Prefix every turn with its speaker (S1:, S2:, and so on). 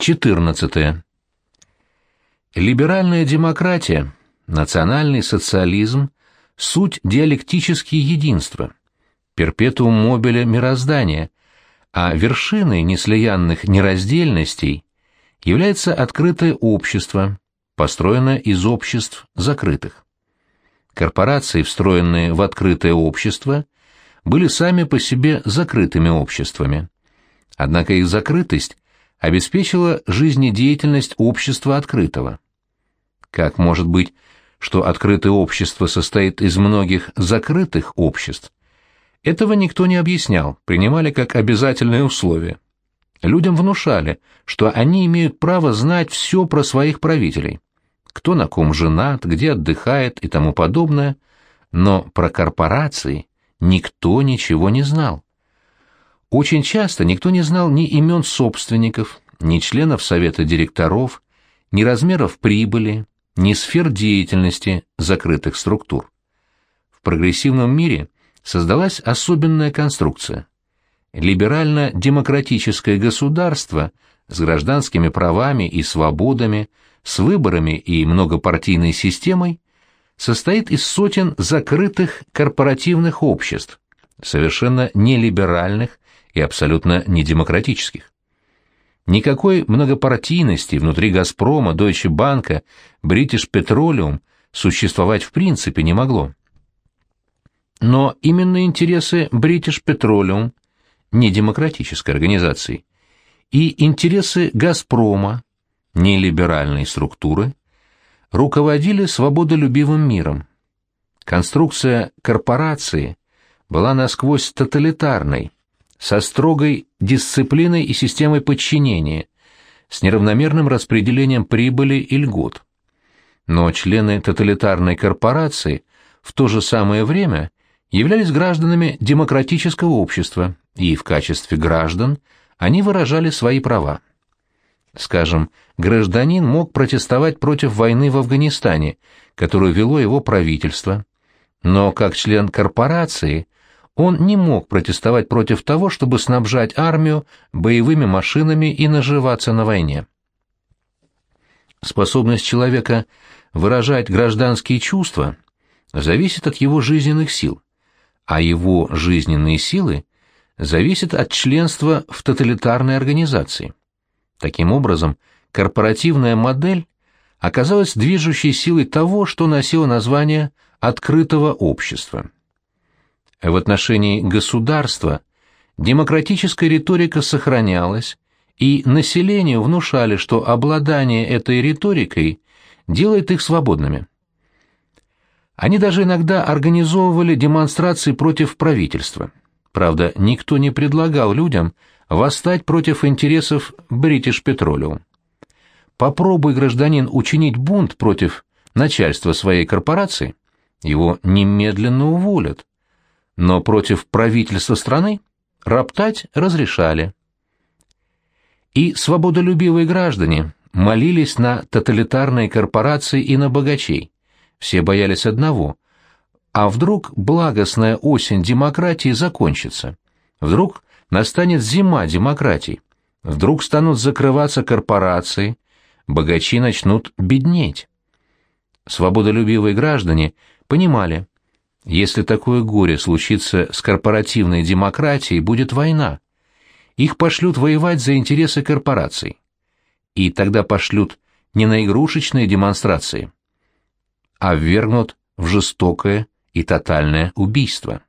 S1: 14. Либеральная демократия, национальный социализм – суть диалектические единства, перпетуум мобиля мироздания, а вершиной неслиянных нераздельностей является открытое общество, построенное из обществ закрытых. Корпорации, встроенные в открытое общество, были сами по себе закрытыми обществами. Однако их закрытость обеспечила жизнедеятельность общества открытого. Как может быть, что открытое общество состоит из многих закрытых обществ? Этого никто не объяснял, принимали как обязательное условие. Людям внушали, что они имеют право знать все про своих правителей. Кто на ком женат, где отдыхает и тому подобное, но про корпорации никто ничего не знал. Очень часто никто не знал ни имен собственников, ни членов совета директоров, ни размеров прибыли, ни сфер деятельности закрытых структур. В прогрессивном мире создалась особенная конструкция. Либерально-демократическое государство с гражданскими правами и свободами, с выборами и многопартийной системой состоит из сотен закрытых корпоративных обществ, совершенно нелиберальных и абсолютно недемократических. Никакой многопартийности внутри «Газпрома», «Дойче Банка», «Бритиш Петролиум» существовать в принципе не могло. Но именно интересы British Petroleum, недемократической организации, и интересы «Газпрома», нелиберальной структуры, руководили свободолюбивым миром. Конструкция корпорации была насквозь тоталитарной, со строгой дисциплиной и системой подчинения, с неравномерным распределением прибыли и льгот. Но члены тоталитарной корпорации в то же самое время являлись гражданами демократического общества, и в качестве граждан они выражали свои права. Скажем, гражданин мог протестовать против войны в Афганистане, которую вело его правительство, но как член корпорации он не мог протестовать против того, чтобы снабжать армию боевыми машинами и наживаться на войне. Способность человека выражать гражданские чувства зависит от его жизненных сил, а его жизненные силы зависят от членства в тоталитарной организации. Таким образом, корпоративная модель оказалась движущей силой того, что носило название «открытого общества». В отношении государства демократическая риторика сохранялась, и населению внушали, что обладание этой риторикой делает их свободными. Они даже иногда организовывали демонстрации против правительства. Правда, никто не предлагал людям восстать против интересов British Petroleum. Попробуй, гражданин, учинить бунт против начальства своей корпорации, его немедленно уволят но против правительства страны роптать разрешали. И свободолюбивые граждане молились на тоталитарные корпорации и на богачей. Все боялись одного. А вдруг благостная осень демократии закончится? Вдруг настанет зима демократии? Вдруг станут закрываться корпорации, богачи начнут беднеть? Свободолюбивые граждане понимали, если такое горе случится с корпоративной демократией, будет война. Их пошлют воевать за интересы корпораций. И тогда пошлют не на игрушечные демонстрации, а ввергнут в жестокое и тотальное убийство.